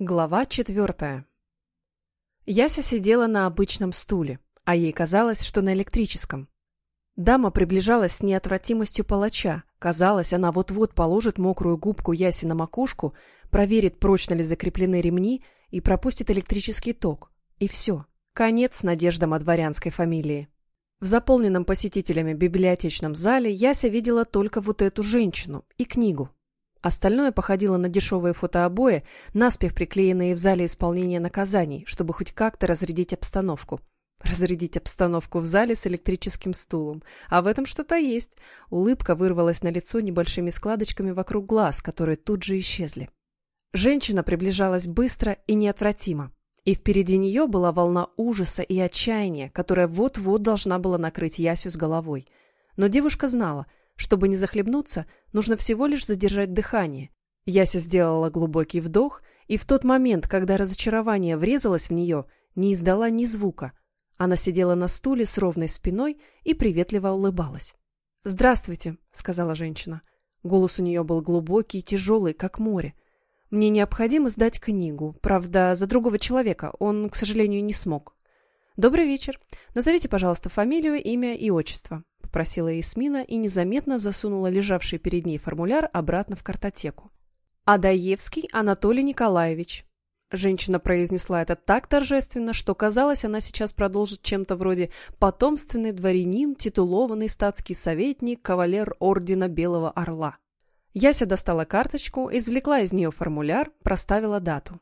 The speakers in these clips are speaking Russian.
Глава четвертая. Яся сидела на обычном стуле, а ей казалось, что на электрическом. Дама приближалась с неотвратимостью палача. Казалось, она вот-вот положит мокрую губку Яси на макушку, проверит, прочно ли закреплены ремни и пропустит электрический ток. И все. Конец надеждам о дворянской фамилии. В заполненном посетителями библиотечном зале Яся видела только вот эту женщину и книгу, Остальное походило на дешевые фотообои, наспех приклеенные в зале исполнения наказаний, чтобы хоть как-то разрядить обстановку. Разрядить обстановку в зале с электрическим стулом. А в этом что-то есть. Улыбка вырвалась на лицо небольшими складочками вокруг глаз, которые тут же исчезли. Женщина приближалась быстро и неотвратимо. И впереди нее была волна ужаса и отчаяния, которая вот-вот должна была накрыть Ясю с головой. Но девушка знала – чтобы не захлебнуться, нужно всего лишь задержать дыхание. Яся сделала глубокий вдох, и в тот момент, когда разочарование врезалось в нее, не издала ни звука. Она сидела на стуле с ровной спиной и приветливо улыбалась. «Здравствуйте», — сказала женщина. Голос у нее был глубокий и тяжелый, как море. «Мне необходимо сдать книгу. Правда, за другого человека. Он, к сожалению, не смог». «Добрый вечер. Назовите, пожалуйста, фамилию, имя и отчество» попросила Ясмина и незаметно засунула лежавший перед ней формуляр обратно в картотеку. «Адаевский Анатолий Николаевич». Женщина произнесла это так торжественно, что казалось, она сейчас продолжит чем-то вроде «потомственный дворянин, титулованный статский советник, кавалер Ордена Белого Орла». Яся достала карточку, извлекла из нее формуляр, проставила дату.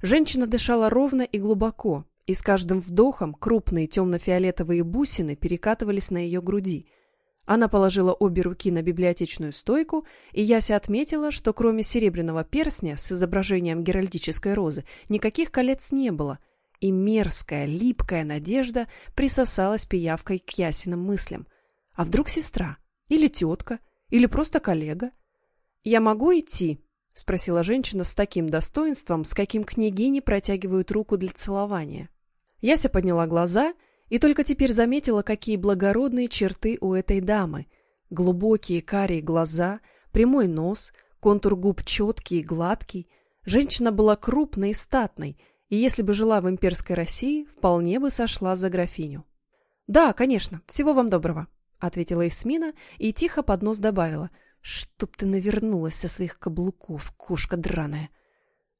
Женщина дышала ровно и глубоко, и с каждым вдохом крупные темно-фиолетовые бусины перекатывались на ее груди. Она положила обе руки на библиотечную стойку, и Яся отметила, что кроме серебряного перстня с изображением геральдической розы никаких колец не было, и мерзкая, липкая надежда присосалась пиявкой к Ясиным мыслям. А вдруг сестра? Или тетка? Или просто коллега? «Я могу идти?» — спросила женщина с таким достоинством, с каким княгини протягивают руку для целования. Яся подняла глаза и только теперь заметила, какие благородные черты у этой дамы. Глубокие карие глаза, прямой нос, контур губ четкий и гладкий. Женщина была крупной и статной, и если бы жила в имперской России, вполне бы сошла за графиню. «Да, конечно, всего вам доброго», — ответила Эсмина и тихо под нос добавила. «Чтоб ты навернулась со своих каблуков, кошка драная».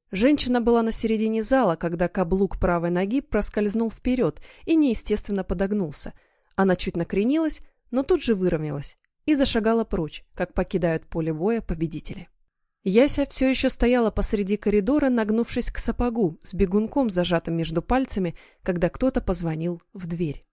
Женщина была на середине зала, когда каблук правой ноги проскользнул вперед и неестественно подогнулся. Она чуть накренилась, но тут же выровнялась и зашагала прочь, как покидают поле боя победители. Яся все еще стояла посреди коридора, нагнувшись к сапогу, с бегунком, зажатым между пальцами, когда кто-то позвонил в дверь.